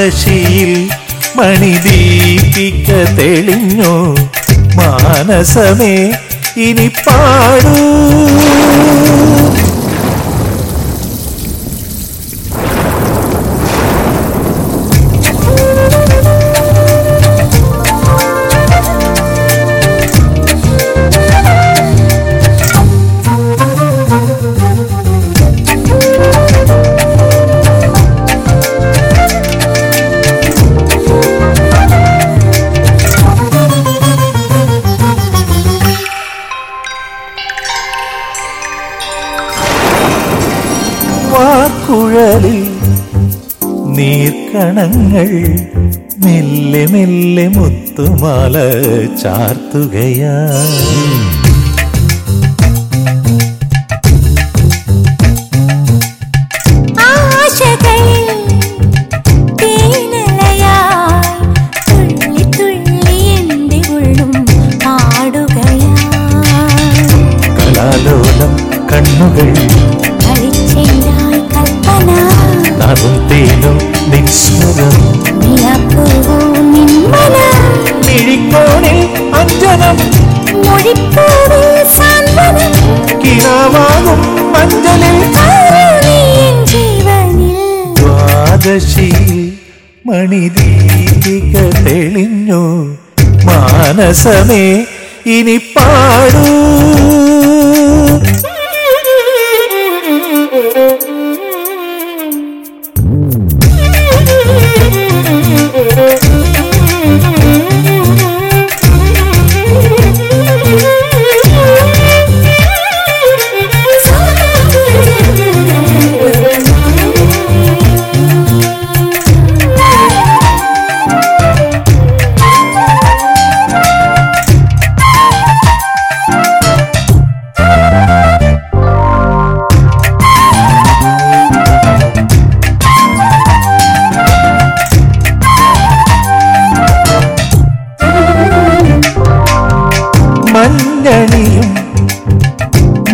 മാനസശിയിൽ മണിദീപിക്ക തെളിഞ്ഞു. മാനസമേ ഇനി പാടൂ. വാക്കുഴലിൽ നീർക്കണങ്ങൾ മെല്ലെ മെല്ലെ മുത്തുമാല ചാർത്തുകയാ. മൊഴിപ്പൂവിൽ സാന്ത്വനം കിനാവാകും മഞ്ചലിൽ ജീവനിൽ. ദ്വാദശി മണിദീപിക തെളിഞ്ഞു. മാനസമേ ഇനി പാടൂ.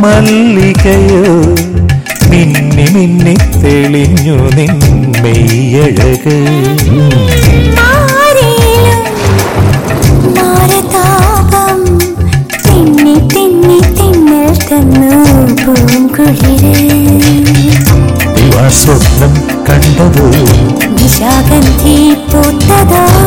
മല്ലികയോ മിന്നി മിന്നി തെളിഞ്ഞു നിൻ മെയ്യഴക്. സ്വപ്നം കണ്ടതോ? നിശാഗന്ധി പൂത്തതോ.